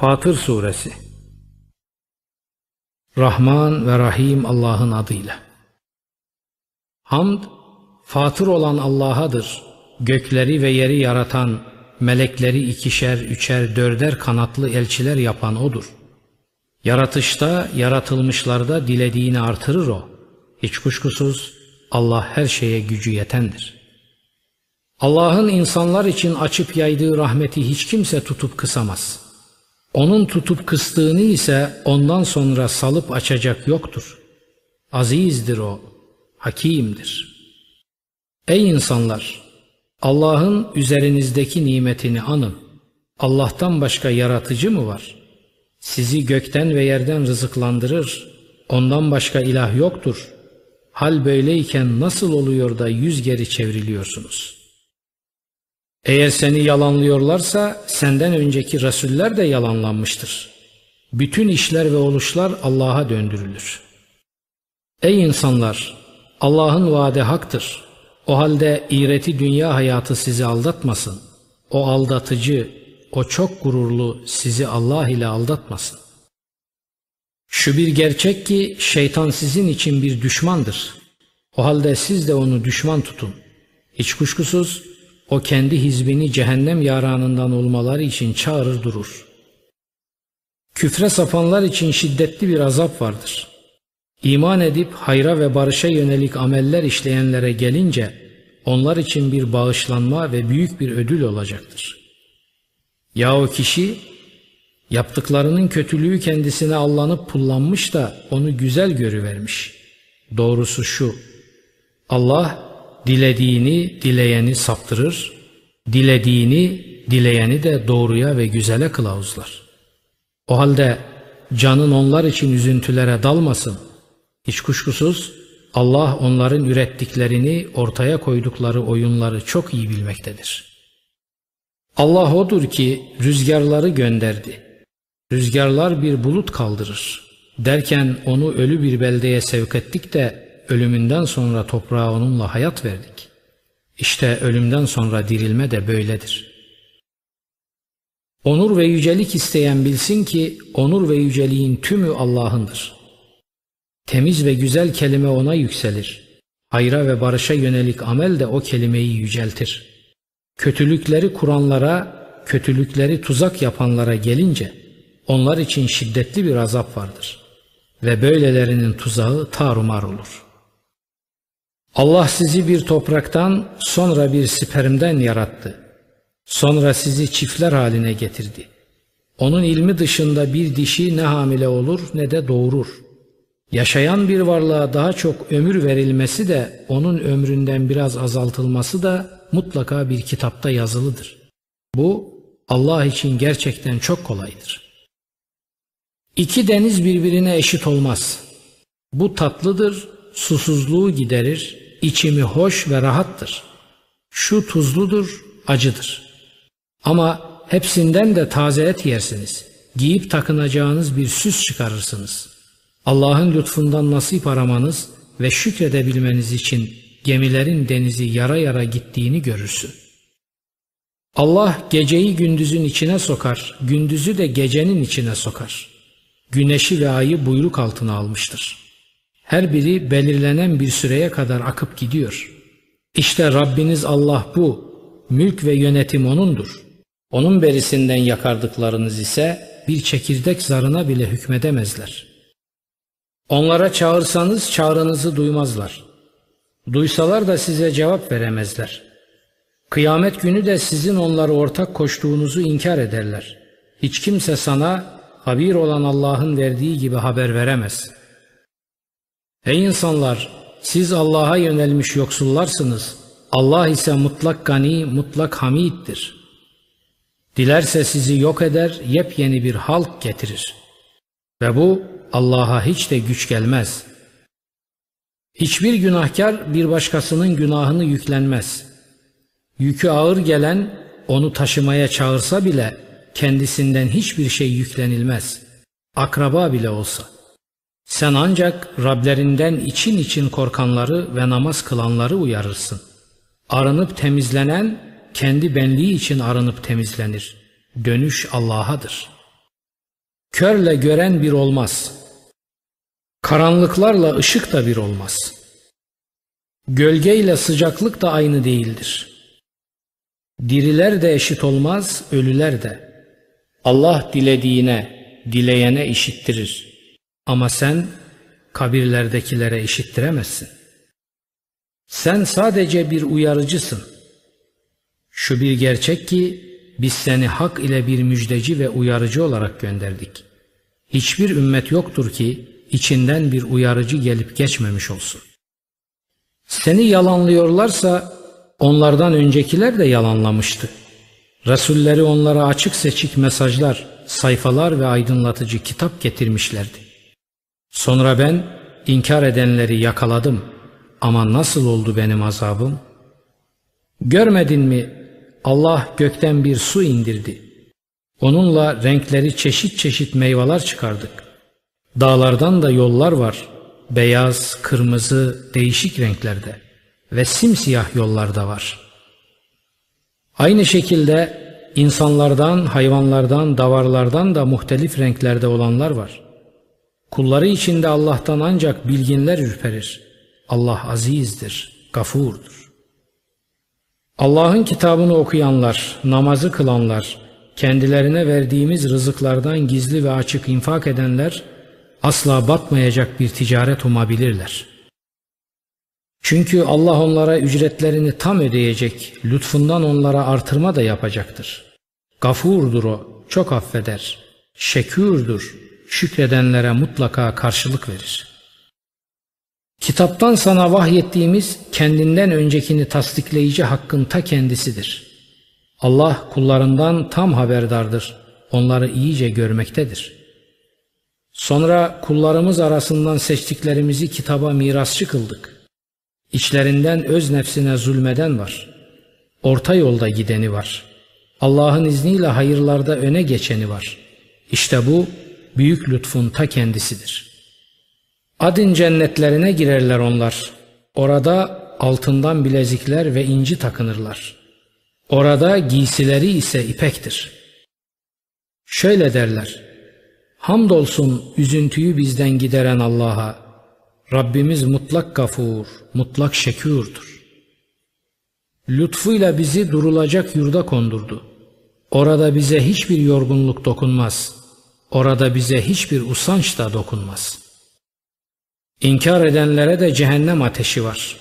Fatır Suresi Rahman ve Rahim Allah'ın adıyla. Hamd, Fatır olan Allah'adır. Gökleri ve yeri yaratan, melekleri ikişer, üçer, dörder kanatlı elçiler yapan O'dur. Yaratışta, yaratılmışlarda dilediğini artırır O. Hiç kuşkusuz Allah her şeye gücü yetendir. Allah'ın insanlar için açıp yaydığı rahmeti hiç kimse tutup kısamaz.'' Onun tutup kıstığını ise ondan sonra salıp açacak yoktur. Azizdir o, hakimdir. Ey insanlar! Allah'ın üzerinizdeki nimetini anın. Allah'tan başka yaratıcı mı var? Sizi gökten ve yerden rızıklandırır. Ondan başka ilah yoktur. Hal böyleyken nasıl oluyor da yüz geri çevriliyorsunuz?'' Eğer seni yalanlıyorlarsa senden önceki Resuller de yalanlanmıştır. Bütün işler ve oluşlar Allah'a döndürülür. Ey insanlar! Allah'ın vaadi haktır. O halde iğreti dünya hayatı sizi aldatmasın. O aldatıcı, o çok gururlu sizi Allah ile aldatmasın. Şu bir gerçek ki şeytan sizin için bir düşmandır. O halde siz de onu düşman tutun. Hiç kuşkusuz o kendi hizbini cehennem yaranından olmaları için çağırır durur. Küfre sapanlar için şiddetli bir azap vardır. İman edip hayra ve barışa yönelik ameller işleyenlere gelince onlar için bir bağışlanma ve büyük bir ödül olacaktır. Ya o kişi yaptıklarının kötülüğü kendisine allanıp pullanmış da onu güzel görüvermiş. Doğrusu şu, Allah dilediğini dileyeni saptırır, dilediğini dileyeni de doğruya ve güzele kılavuzlar. O halde canın onlar için üzüntülere dalmasın. Hiç kuşkusuz Allah onların ürettiklerini ortaya koydukları oyunları çok iyi bilmektedir. Allah odur ki rüzgarları gönderdi. Rüzgarlar bir bulut kaldırır. Derken onu ölü bir beldeye sevk ettik de ölümünden sonra toprağa onunla hayat verdik. İşte ölümden sonra dirilme de böyledir. Onur ve yücelik isteyen bilsin ki onur ve yüceliğin tümü Allah'ındır. Temiz ve güzel kelime ona yükselir. Hayra ve barışa yönelik amel de o kelimeyi yüceltir. Kötülükleri kuranlara, kötülükleri tuzak yapanlara gelince onlar için şiddetli bir azap vardır. Ve böylelerinin tuzağı tarumar olur.'' Allah sizi bir topraktan sonra bir spermden yarattı. Sonra sizi çiftler haline getirdi. Onun ilmi dışında bir dişi ne hamile olur ne de doğurur. Yaşayan bir varlığa daha çok ömür verilmesi de onun ömründen biraz azaltılması da mutlaka bir kitapta yazılıdır. Bu Allah için gerçekten çok kolaydır. İki deniz birbirine eşit olmaz. Bu tatlıdır, susuzluğu giderir, içimi hoş ve rahattır. Şu tuzludur, acıdır. Ama hepsinden de taze et yersiniz. Giyip takınacağınız bir süs çıkarırsınız. Allah'ın lütfundan nasip aramanız ve şükredebilmeniz için gemilerin denizi yara yara gittiğini görürsün. Allah geceyi gündüzün içine sokar, gündüzü de gecenin içine sokar. Güneşi ve ayı buyruk altına almıştır.'' Her biri belirlenen bir süreye kadar akıp gidiyor. İşte Rabbiniz Allah bu. Mülk ve yönetim O'nundur. Onun berisinden yakardıklarınız ise bir çekirdek zarına bile hükmedemezler. Onlara çağırsanız çağrınızı duymazlar. Duysalar da size cevap veremezler. Kıyamet günü de sizin onları ortak koştuğunuzu inkar ederler. Hiç kimse sana habir olan Allah'ın verdiği gibi haber veremez.'' Ey insanlar! Siz Allah'a yönelmiş yoksullarsınız. Allah ise mutlak gani, mutlak hamiddir. Dilerse sizi yok eder, yepyeni bir halk getirir. Ve bu Allah'a hiç de güç gelmez. Hiçbir günahkar bir başkasının günahını yüklenmez. Yükü ağır gelen onu taşımaya çağırsa bile kendisinden hiçbir şey yüklenilmez. Akraba bile olsa. Sen ancak Rablerinden için için korkanları ve namaz kılanları uyarırsın. Arınıp temizlenen kendi benliği için arınıp temizlenir. Dönüş Allah'adır.'' Körle gören bir olmaz. Karanlıklarla ışık da bir olmaz. Gölgeyle sıcaklık da aynı değildir. Diriler de eşit olmaz, ölüler de. Allah dilediğine, dileyene işittirir. Ama sen kabirlerdekilere işittiremezsin. Sen sadece bir uyarıcısın. Şu bir gerçek ki biz seni hak ile bir müjdeci ve uyarıcı olarak gönderdik. Hiçbir ümmet yoktur ki içinden bir uyarıcı gelip geçmemiş olsun. Seni yalanlıyorlarsa onlardan öncekiler de yalanlamıştı. Resulleri onlara açık seçik mesajlar, sayfalar ve aydınlatıcı kitap getirmişlerdi. Sonra ben inkar edenleri yakaladım ama nasıl oldu benim azabım? Görmedin mi Allah gökten bir su indirdi. Onunla renkleri çeşit çeşit meyveler çıkardık. Dağlardan da yollar var. Beyaz, kırmızı, değişik renklerde ve simsiyah yollar da var. Aynı şekilde insanlardan, hayvanlardan, davarlardan da muhtelif renklerde olanlar var. Kulları içinde Allah'tan ancak bilginler ürperir. Allah azizdir, gafurdur. Allah'ın kitabını okuyanlar, namazı kılanlar, kendilerine verdiğimiz rızıklardan gizli ve açık infak edenler asla batmayacak bir ticaret umabilirler. Çünkü Allah onlara ücretlerini tam ödeyecek, lütfundan onlara artırma da yapacaktır. Gafurdur o, çok affeder. Şekürdür, şükredenlere mutlaka karşılık verir.'' Kitaptan sana vahyettiğimiz kendinden öncekini tasdikleyici hakkın ta kendisidir. Allah kullarından tam haberdardır. Onları iyice görmektedir. Sonra kullarımız arasından seçtiklerimizi kitaba mirasçı kıldık. İçlerinden öz nefsine zulmeden var. Orta yolda gideni var. Allah'ın izniyle hayırlarda öne geçeni var. İşte bu büyük lütfun ta kendisidir.'' Adin cennetlerine girerler onlar. Orada altından bilezikler ve inci takınırlar. Orada giysileri ise ipektir. Şöyle derler. Hamdolsun üzüntüyü bizden gideren Allah'a. Rabbimiz mutlak gafur, mutlak şekûrdur. Lütfuyla bizi durulacak yurda kondurdu. Orada bize hiçbir yorgunluk dokunmaz. Orada bize hiçbir usanç da dokunmaz.'' İnkar edenlere de cehennem ateşi var.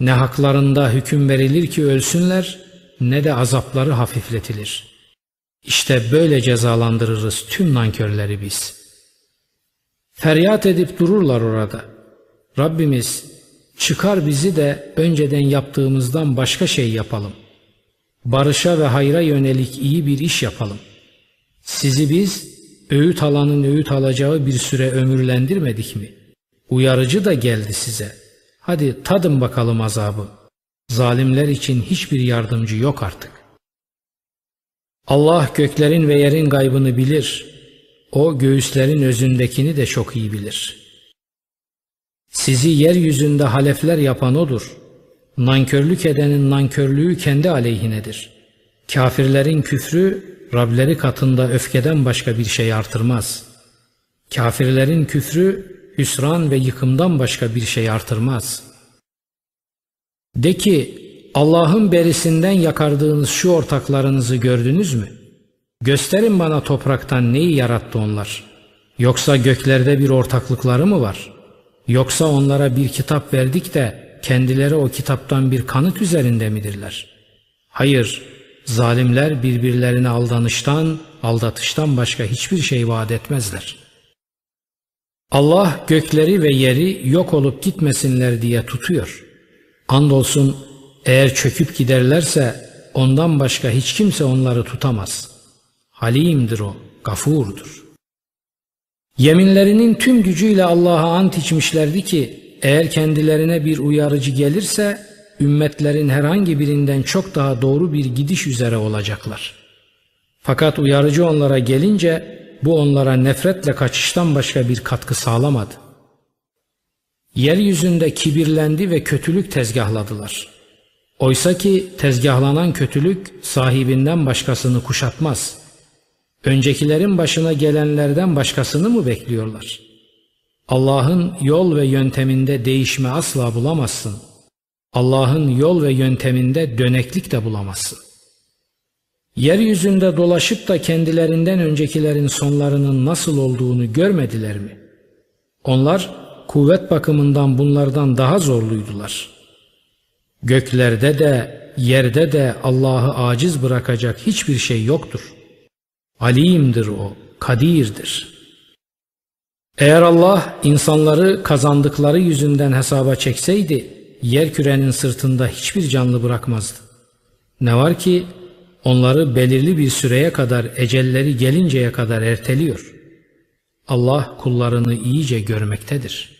Ne haklarında hüküm verilir ki ölsünler ne de azapları hafifletilir. İşte böyle cezalandırırız tüm nankörleri biz. Feryat edip dururlar orada. Rabbimiz çıkar bizi de önceden yaptığımızdan başka şey yapalım. Barışa ve hayra yönelik iyi bir iş yapalım. Sizi biz öğüt alanın öğüt alacağı bir süre ömürlendirmedik mi?'' Uyarıcı da geldi size. Hadi tadın bakalım azabı. Zalimler için hiçbir yardımcı yok artık. Allah göklerin ve yerin gaybını bilir. O göğüslerin özündekini de çok iyi bilir. Sizi yeryüzünde halefler yapan odur. Nankörlük edenin nankörlüğü kendi aleyhinedir. Kafirlerin küfrü Rableri katında öfkeden başka bir şey artırmaz. Kafirlerin küfrü hüsran ve yıkımdan başka bir şey artırmaz. De ki Allah'ın berisinden yakardığınız şu ortaklarınızı gördünüz mü? Gösterin bana topraktan neyi yarattı onlar? Yoksa göklerde bir ortaklıkları mı var? Yoksa onlara bir kitap verdik de kendileri o kitaptan bir kanıt üzerinde midirler? Hayır, zalimler birbirlerine aldanıştan, aldatıştan başka hiçbir şey vaat etmezler.'' Allah gökleri ve yeri yok olup gitmesinler diye tutuyor. Andolsun eğer çöküp giderlerse ondan başka hiç kimse onları tutamaz. Halimdir o, gafurdur. Yeminlerinin tüm gücüyle Allah'a ant içmişlerdi ki eğer kendilerine bir uyarıcı gelirse ümmetlerin herhangi birinden çok daha doğru bir gidiş üzere olacaklar. Fakat uyarıcı onlara gelince bu onlara nefretle kaçıştan başka bir katkı sağlamadı. Yeryüzünde kibirlendi ve kötülük tezgahladılar. Oysa ki tezgahlanan kötülük sahibinden başkasını kuşatmaz. Öncekilerin başına gelenlerden başkasını mı bekliyorlar? Allah'ın yol ve yönteminde değişme asla bulamazsın. Allah'ın yol ve yönteminde döneklik de bulamazsın. Yeryüzünde dolaşıp da kendilerinden öncekilerin sonlarının nasıl olduğunu görmediler mi? Onlar kuvvet bakımından bunlardan daha zorluydular. Göklerde de yerde de Allah'ı aciz bırakacak hiçbir şey yoktur. Alimdir o, kadirdir. Eğer Allah insanları kazandıkları yüzünden hesaba çekseydi, yer kürenin sırtında hiçbir canlı bırakmazdı. Ne var ki onları belirli bir süreye kadar ecelleri gelinceye kadar erteliyor. Allah kullarını iyice görmektedir.